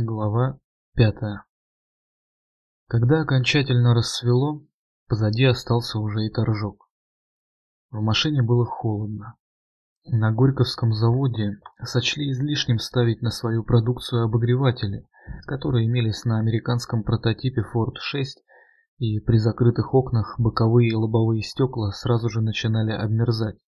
Глава пятая Когда окончательно рассвело, позади остался уже и торжок. В машине было холодно. На Горьковском заводе сочли излишним ставить на свою продукцию обогреватели, которые имелись на американском прототипе Ford 6, и при закрытых окнах боковые и лобовые стекла сразу же начинали обмерзать.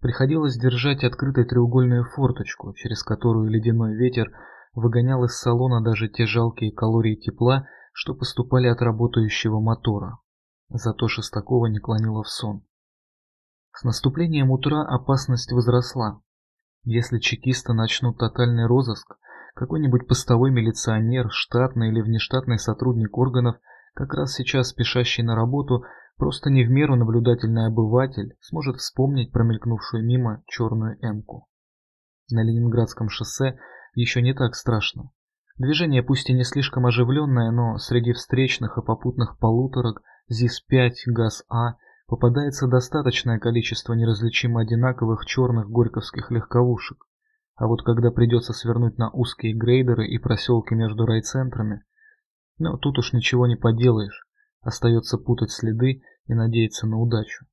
Приходилось держать открытой треугольную форточку, через которую ледяной ветер выгонял из салона даже те жалкие калории тепла, что поступали от работающего мотора. Зато Шестакова не клонила в сон. С наступлением утра опасность возросла. Если чекисты начнут тотальный розыск, какой-нибудь постовой милиционер, штатный или внештатный сотрудник органов, как раз сейчас спешащий на работу, просто не в меру наблюдательный обыватель, сможет вспомнить промелькнувшую мимо черную эмку. На Ленинградском шоссе еще не так страшно. Движение пусть и не слишком оживленное, но среди встречных и попутных полуторок ЗИС-5, ГАЗ-А попадается достаточное количество неразличимо одинаковых черных горьковских легковушек. А вот когда придется свернуть на узкие грейдеры и проселки между райцентрами, ну тут уж ничего не поделаешь, остается путать следы и надеяться на удачу.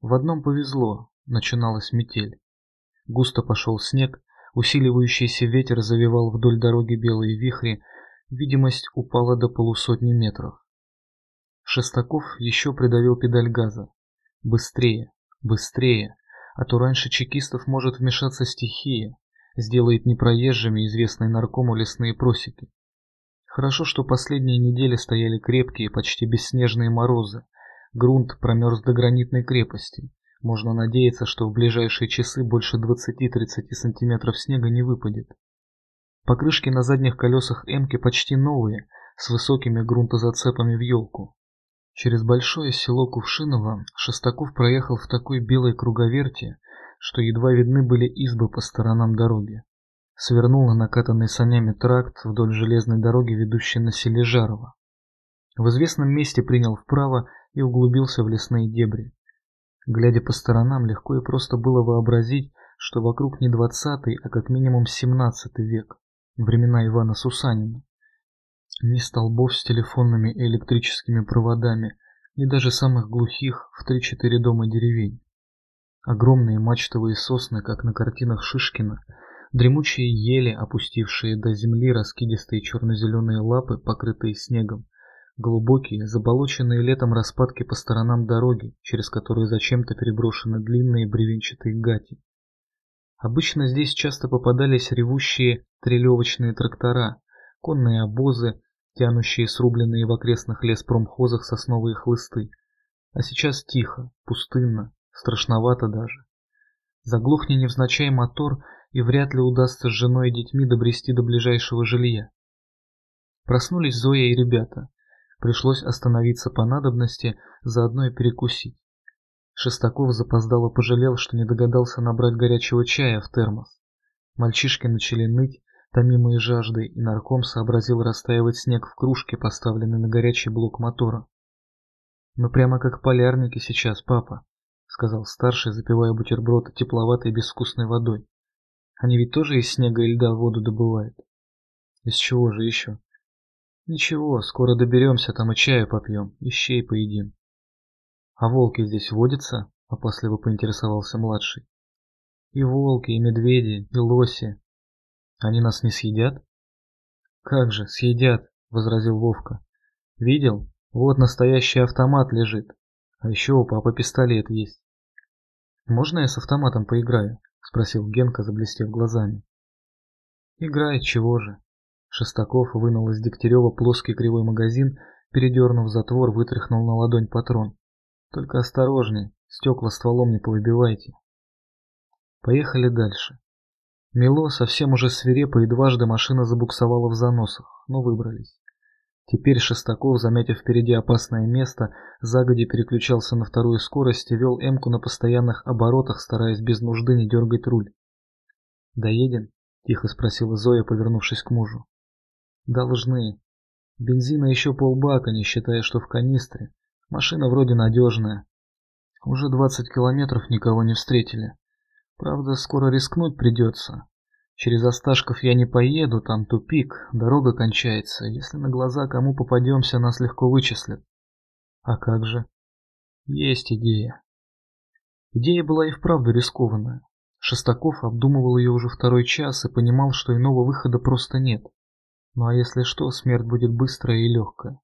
В одном повезло, начиналась метель. Густо пошел снег, Усиливающийся ветер завивал вдоль дороги белые вихри, видимость упала до полусотни метров. Шестаков еще придавил педаль газа. Быстрее, быстрее, а то раньше чекистов может вмешаться стихия, сделает непроезжими известные наркому лесные просеки. Хорошо, что последние недели стояли крепкие, почти бесснежные морозы. Грунт промерз до гранитной крепости. Можно надеяться, что в ближайшие часы больше 20-30 сантиметров снега не выпадет. Покрышки на задних колесах Эмки почти новые, с высокими грунтозацепами в елку. Через большое село Кувшиново Шестаков проехал в такой белой круговерти, что едва видны были избы по сторонам дороги. Свернул на накатанный санями тракт вдоль железной дороги, ведущей на селе Жарово. В известном месте принял вправо и углубился в лесные дебри. Глядя по сторонам, легко и просто было вообразить, что вокруг не двадцатый, а как минимум семнадцатый век, времена Ивана Сусанина. Ни столбов с телефонными и электрическими проводами, ни даже самых глухих в три-четыре дома деревень. Огромные мачтовые сосны, как на картинах Шишкина, дремучие ели, опустившие до земли раскидистые черно-зеленые лапы, покрытые снегом, Глубокие, заболоченные летом распадки по сторонам дороги, через которые зачем-то переброшены длинные бревенчатые гати. Обычно здесь часто попадались ревущие трелевочные трактора, конные обозы, тянущие срубленные в окрестных леспромхозах сосновые хлысты. А сейчас тихо, пустынно, страшновато даже. Заглохни невзначай мотор, и вряд ли удастся с женой и детьми добрести до ближайшего жилья. Проснулись Зоя и ребята. Пришлось остановиться по надобности, заодно и перекусить. Шестаков запоздало пожалел, что не догадался набрать горячего чая в термос. Мальчишки начали ныть, томимые жаждой, и нарком сообразил растаивать снег в кружке, поставленной на горячий блок мотора. «Мы прямо как полярники сейчас, папа», — сказал старший, запивая бутерброд тепловатой безвкусной водой. «Они ведь тоже из снега и льда воду добывают». «Из чего же еще?» Ничего, скоро доберемся, там и чаю попьем, и щей поедим. А волки здесь водятся? Опасливо поинтересовался младший. И волки, и медведи, и лоси. Они нас не съедят? Как же, съедят, возразил Вовка. Видел? Вот настоящий автомат лежит. А еще у папы пистолет есть. Можно я с автоматом поиграю? Спросил Генка, заблестев глазами. Играй, чего же? Шестаков вынул из Дегтярева плоский кривой магазин, передернув затвор, вытряхнул на ладонь патрон. Только осторожней, стекла стволом не повыбивайте. Поехали дальше. Мело совсем уже свирепо и дважды машина забуксовала в заносах, но выбрались. Теперь Шестаков, заметив впереди опасное место, загоди переключался на вторую скорость и вел Эмку на постоянных оборотах, стараясь без нужды не дергать руль. «Доедем?» – тихо спросила Зоя, повернувшись к мужу. Должны. Бензина еще полбака, не считая, что в канистре. Машина вроде надежная. Уже 20 километров никого не встретили. Правда, скоро рискнуть придется. Через Осташков я не поеду, там тупик, дорога кончается. Если на глаза кому попадемся, нас легко вычислят. А как же? Есть идея. Идея была и вправду рискованная. Шестаков обдумывал ее уже второй час и понимал, что иного выхода просто нет. Ну а если что, смерть будет быстрая и легкая.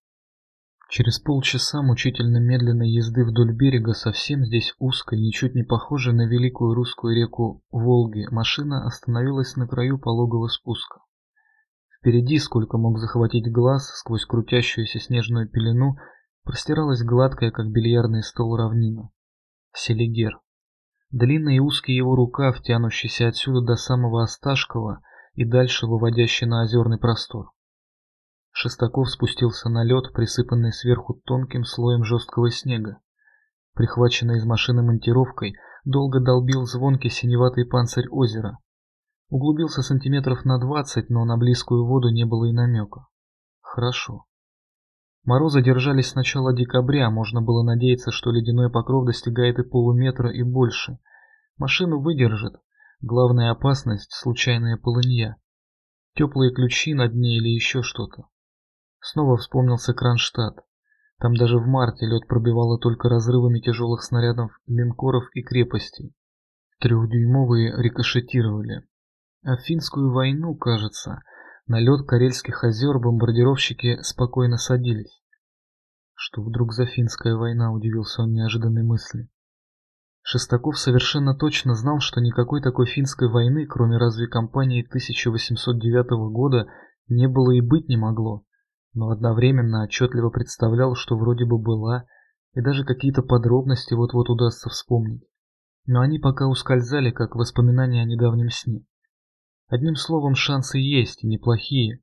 Через полчаса мучительно медленной езды вдоль берега, совсем здесь узкой, ничуть не похожей на великую русскую реку Волги, машина остановилась на краю пологого спуска. Впереди, сколько мог захватить глаз, сквозь крутящуюся снежную пелену, простиралась гладкая, как бильярдный стол, равнина. Селигер. Длинный и узкий его рукав, тянущийся отсюда до самого Осташкова и дальше выводящий на озерный простор. Шестаков спустился на лед, присыпанный сверху тонким слоем жесткого снега. Прихваченный из машины монтировкой, долго долбил звонкий синеватый панцирь озера. Углубился сантиметров на двадцать, но на близкую воду не было и намека. Хорошо. Морозы держались с начала декабря, можно было надеяться, что ледяной покров достигает и полуметра и больше. Машину выдержит. Главная опасность – случайная полынья. Теплые ключи на дне или еще что-то. Снова вспомнился Кронштадт. Там даже в марте лед пробивало только разрывами тяжелых снарядов линкоров и крепостей. Трехдюймовые рикошетировали. А в финскую войну, кажется, на лед Карельских озер бомбардировщики спокойно садились. Что вдруг за финская война, удивился он неожиданной мысли. Шестаков совершенно точно знал, что никакой такой финской войны, кроме разве кампании 1809 года, не было и быть не могло но одновременно отчетливо представлял, что вроде бы была, и даже какие-то подробности вот-вот удастся вспомнить. Но они пока ускользали, как воспоминания о недавнем сне. Одним словом, шансы есть, неплохие.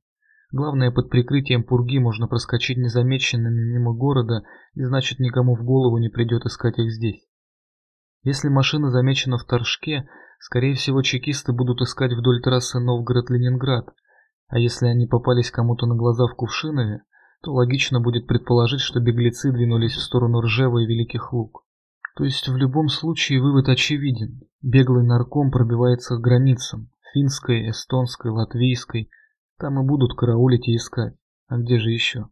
Главное, под прикрытием пурги можно проскочить незамеченными мимо города, и значит никому в голову не придет искать их здесь. Если машина замечена в Торжке, скорее всего чекисты будут искать вдоль трассы Новгород-Ленинград – а если они попались кому-то на глаза в Кувшинове, то логично будет предположить, что беглецы двинулись в сторону Ржева и Великих Луг. То есть в любом случае вывод очевиден. Беглый нарком пробивается к границам. Финской, эстонской, латвийской. Там и будут караулить и искать. А где же еще?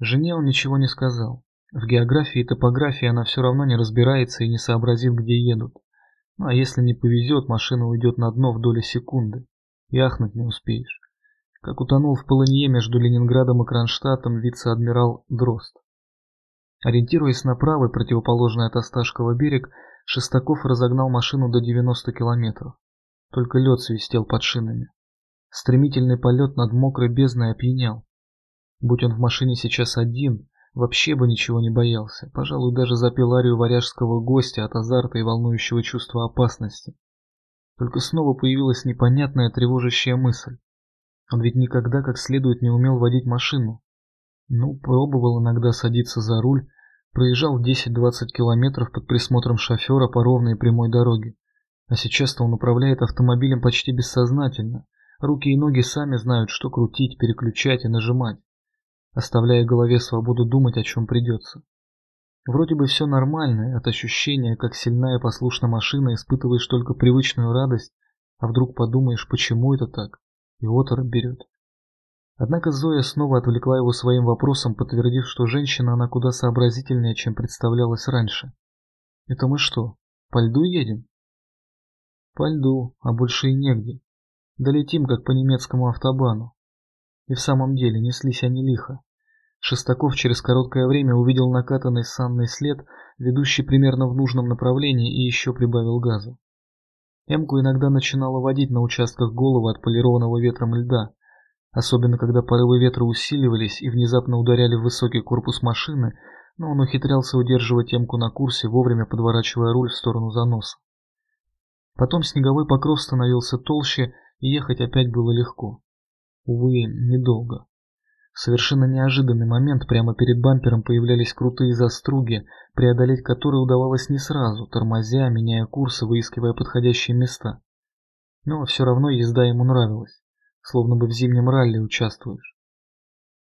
Жене он ничего не сказал. В географии и топографии она все равно не разбирается и не сообразит, где едут. Ну а если не повезет, машина уйдет на дно в доли секунды и ахнуть не успеешь. Как утонул в полынье между Ленинградом и Кронштадтом вице-адмирал Дрозд. Ориентируясь на правый, противоположный от Осташкова берег, Шестаков разогнал машину до 90 километров. Только лед свистел под шинами. Стремительный полет над мокрой бездной опьянял. Будь он в машине сейчас один, вообще бы ничего не боялся. Пожалуй, даже запел арию варяжского гостя от азарта и волнующего чувства опасности. Только снова появилась непонятная тревожащая мысль. Он ведь никогда как следует не умел водить машину. Ну, пробовал иногда садиться за руль, проезжал 10-20 километров под присмотром шофера по ровной прямой дороге. А сейчас-то он управляет автомобилем почти бессознательно. Руки и ноги сами знают, что крутить, переключать и нажимать, оставляя голове свободу думать, о чем придется. Вроде бы все нормально, от ощущения, как сильная и послушна машина, испытываешь только привычную радость, а вдруг подумаешь, почему это так, и оторопь берет. Однако Зоя снова отвлекла его своим вопросом, подтвердив, что женщина она куда сообразительнее, чем представлялась раньше. «Это мы что, по льду едем?» «По льду, а больше и негде. Долетим, как по немецкому автобану». И в самом деле неслись они лихо. Шестаков через короткое время увидел накатанный санный след, ведущий примерно в нужном направлении, и еще прибавил газу. Эмку иногда начинало водить на участках головы от полированного ветром льда, особенно когда порывы ветра усиливались и внезапно ударяли в высокий корпус машины, но он ухитрялся удерживать Эмку на курсе, вовремя подворачивая руль в сторону заноса. Потом снеговой покров становился толще, и ехать опять было легко. Увы, недолго. В совершенно неожиданный момент прямо перед бампером появлялись крутые заструги, преодолеть которые удавалось не сразу, тормозя, меняя курс и выискивая подходящие места. Но все равно езда ему нравилась, словно бы в зимнем ралли участвуешь.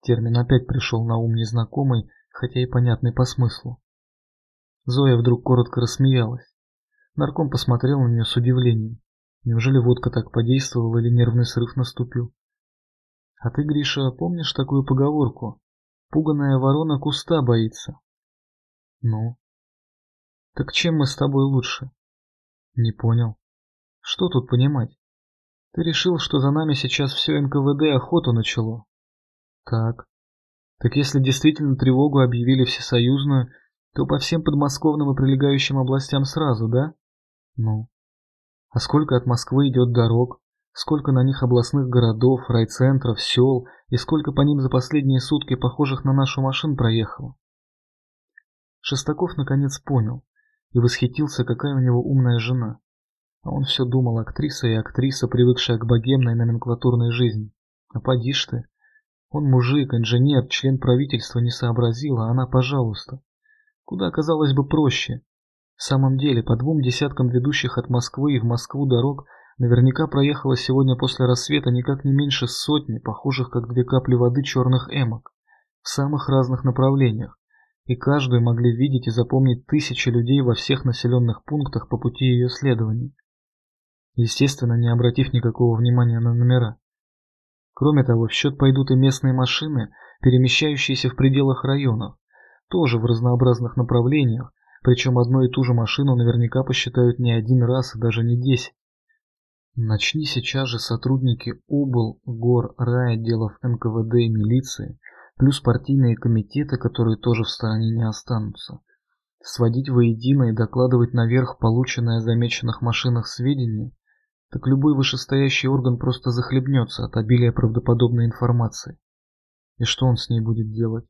Термин опять пришел на ум незнакомый, хотя и понятный по смыслу. Зоя вдруг коротко рассмеялась. Нарком посмотрел на нее с удивлением. Неужели водка так подействовала или нервный срыв наступил? А ты, Гриша, помнишь такую поговорку? Пуганая ворона куста боится. Ну? Так чем мы с тобой лучше? Не понял. Что тут понимать? Ты решил, что за нами сейчас все НКВД охоту начало? Так. Так если действительно тревогу объявили всесоюзную, то по всем подмосковным и прилегающим областям сразу, да? Ну. А сколько от Москвы идет дорог, сколько на них областных городов, райцентров, сел, и сколько по ним за последние сутки похожих на нашу машин проехало? Шестаков наконец понял и восхитился, какая у него умная жена. А он все думал, актриса и актриса, привыкшая к богемной номенклатурной жизни. А поди ж ты. Он мужик, инженер, член правительства не сообразил, а она, пожалуйста. Куда, казалось бы, проще. В самом деле, по двум десяткам ведущих от Москвы и в Москву дорог наверняка проехала сегодня после рассвета никак не меньше сотни, похожих как две капли воды черных эмок, в самых разных направлениях, и каждую могли видеть и запомнить тысячи людей во всех населенных пунктах по пути ее следования естественно, не обратив никакого внимания на номера. Кроме того, в счет пойдут и местные машины, перемещающиеся в пределах районов, тоже в разнообразных направлениях, причем одну и ту же машину наверняка посчитают не один раз и даже не десять. Начни сейчас же сотрудники УБЛ, ГОР, райотделов НКВД и милиции, плюс партийные комитеты, которые тоже в стороне не останутся, сводить воедино и докладывать наверх полученное о замеченных машинах сведения, так любой вышестоящий орган просто захлебнется от обилия правдоподобной информации. И что он с ней будет делать?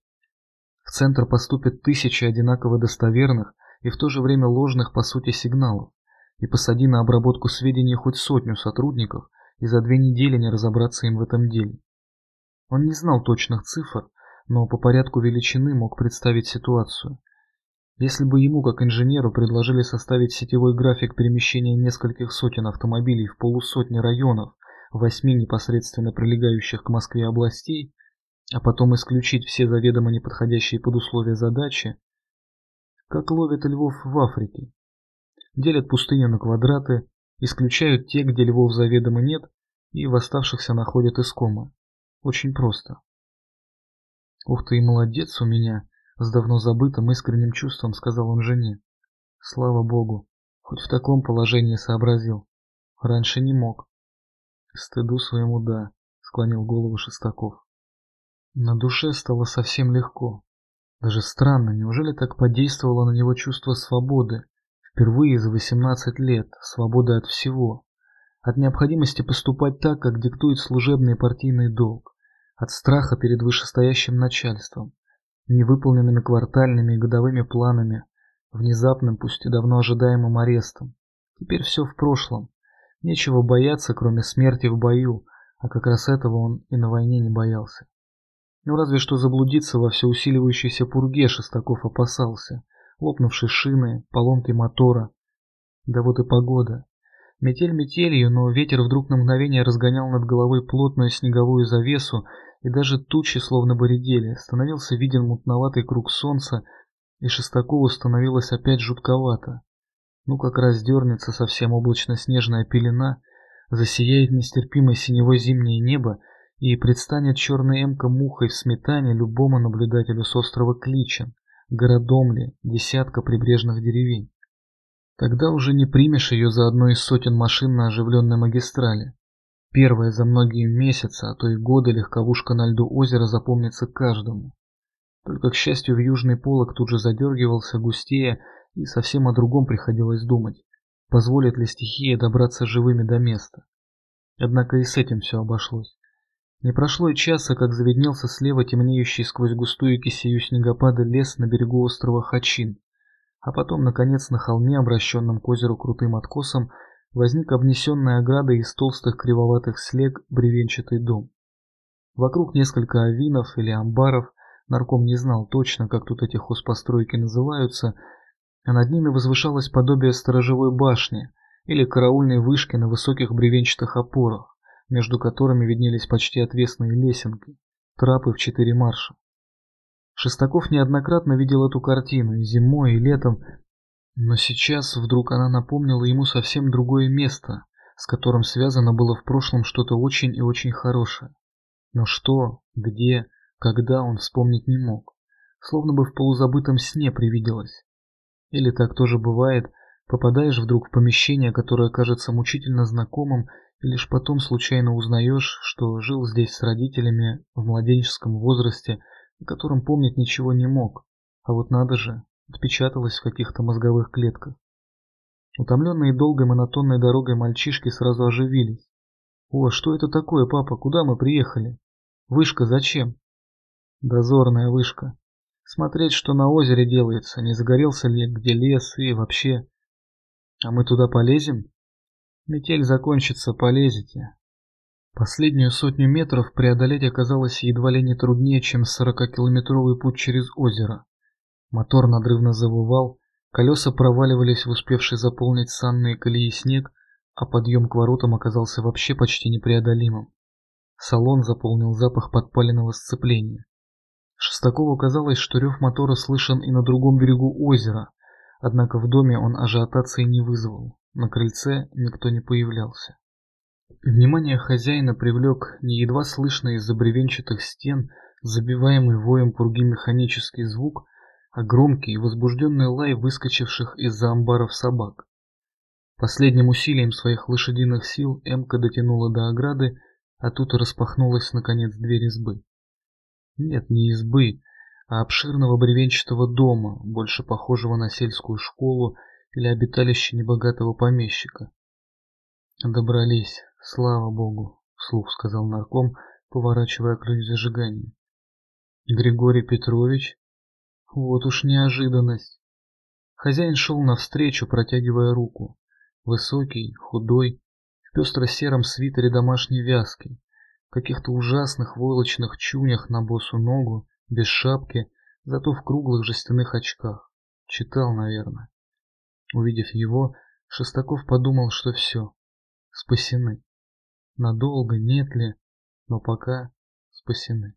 В центр поступят тысячи одинаково достоверных и в то же время ложных по сути сигналов, и посади на обработку сведений хоть сотню сотрудников, и за две недели не разобраться им в этом деле. Он не знал точных цифр, но по порядку величины мог представить ситуацию – если бы ему, как инженеру, предложили составить сетевой график перемещения нескольких сотен автомобилей в полусотни районов, восьми непосредственно прилегающих к Москве областей, а потом исключить все заведомо неподходящие под условия задачи, как ловят львов в Африке. Делят пустыню на квадраты, исключают те, где львов заведомо нет, и в оставшихся находят искомы. Очень просто. Ух ты и молодец у меня, с давно забытым искренним чувством сказал он жене. Слава богу, хоть в таком положении сообразил. Раньше не мог. Стыду своему да, склонил голову Шестаков. На душе стало совсем легко. Даже странно, неужели так подействовало на него чувство свободы? Впервые за 18 лет, свободы от всего. От необходимости поступать так, как диктует служебный и партийный долг. От страха перед вышестоящим начальством невыполненными квартальными и годовыми планами, внезапным, пусть и давно ожидаемым арестом. Теперь все в прошлом. Нечего бояться, кроме смерти в бою, а как раз этого он и на войне не боялся. Ну разве что заблудиться во все усиливающейся пурге Шестаков опасался. Лопнувшей шины, поломки мотора. Да вот и погода. Метель метелью, но ветер вдруг на мгновение разгонял над головой плотную снеговую завесу, и даже тучи словно бы редели, становился виден мутноватый круг солнца, и Шестакову становилось опять жутковато. Ну как раздернется совсем облачно-снежная пелена, засияет нестерпимой синевой зимнее небо, и предстанет черная эмка мухой в сметане любому наблюдателю с острова Кличин, городом ли, десятка прибрежных деревень. Тогда уже не примешь ее за одну из сотен машин на оживленной магистрали. Первая за многие месяцы, а то и годы легковушка на льду озера запомнится каждому. Только, к счастью, в южный полог тут же задергивался густее, и совсем о другом приходилось думать. Позволит ли стихия добраться живыми до места? Однако и с этим все обошлось. Не прошло и часа, как заведнелся слева темнеющий сквозь густую кисею снегопада лес на берегу острова Хачин, а потом, наконец, на холме, обращенном к озеру крутым откосом, возник обнесенный оградой из толстых кривоватых слег бревенчатый дом. Вокруг несколько авинов или амбаров, нарком не знал точно, как тут эти хозпостройки называются, а над ними возвышалось подобие сторожевой башни или караульной вышки на высоких бревенчатых опорах, между которыми виднелись почти отвесные лесенки, трапы в четыре марша. Шестаков неоднократно видел эту картину и зимой, и летом, но сейчас вдруг она напомнила ему совсем другое место, с которым связано было в прошлом что-то очень и очень хорошее. Но что, где, когда он вспомнить не мог. Словно бы в полузабытом сне привиделось. Или так тоже бывает, попадаешь вдруг в помещение, которое кажется мучительно знакомым, и лишь потом случайно узнаешь, что жил здесь с родителями в младенческом возрасте, о котором помнить ничего не мог. А вот надо же, отпечаталось в каких-то мозговых клетках. Утомленные долгой монотонной дорогой мальчишки сразу оживились. «О, что это такое, папа? Куда мы приехали? Вышка зачем?» «Дозорная вышка. Смотреть, что на озере делается, не загорелся ли где лес и вообще. А мы туда полезем? Метель закончится, полезете. Последнюю сотню метров преодолеть оказалось едва ли не труднее, чем 40-километровый путь через озеро. Мотор надрывно завывал, колеса проваливались в успевший заполнить санные колеи снег, а подъем к воротам оказался вообще почти непреодолимым. Салон заполнил запах подпаленного сцепления. Шестакову казалось, что рев мотора слышен и на другом берегу озера, однако в доме он ажиотации не вызвал, на крыльце никто не появлялся. Внимание хозяина привлек не едва слышный из-за бревенчатых стен, забиваемый воем пурги механический звук, а громкий и возбужденный лай выскочивших из-за амбаров собак. Последним усилием своих лошадиных сил Эмка дотянула до ограды, а тут распахнулась наконец дверь избы. Нет, не избы, а обширного бревенчатого дома, больше похожего на сельскую школу или обиталище небогатого помещика. Добрались, слава богу, вслух сказал нарком, поворачивая ключ зажигания. Григорий Петрович? Вот уж неожиданность. Хозяин шел навстречу, протягивая руку. Высокий, худой, в пестро-сером свитере домашней вязки, каких-то ужасных войлочных чунях на босу ногу, без шапки, зато в круглых жестяных очках. Читал, наверное. Увидев его, Шестаков подумал, что все, спасены. Надолго, нет ли, но пока спасены.